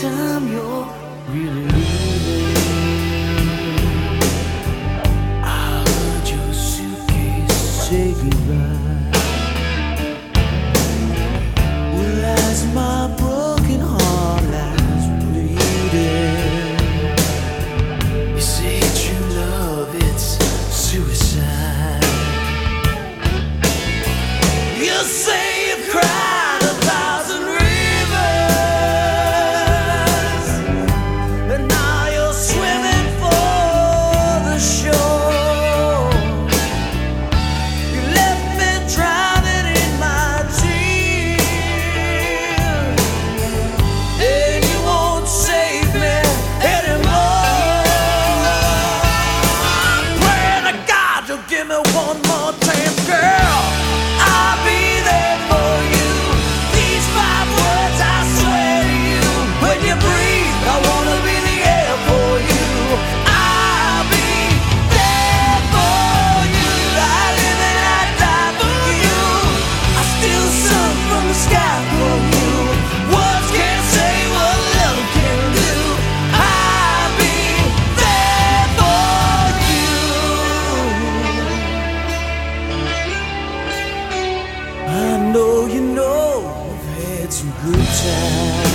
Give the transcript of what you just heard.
time you're really some good times.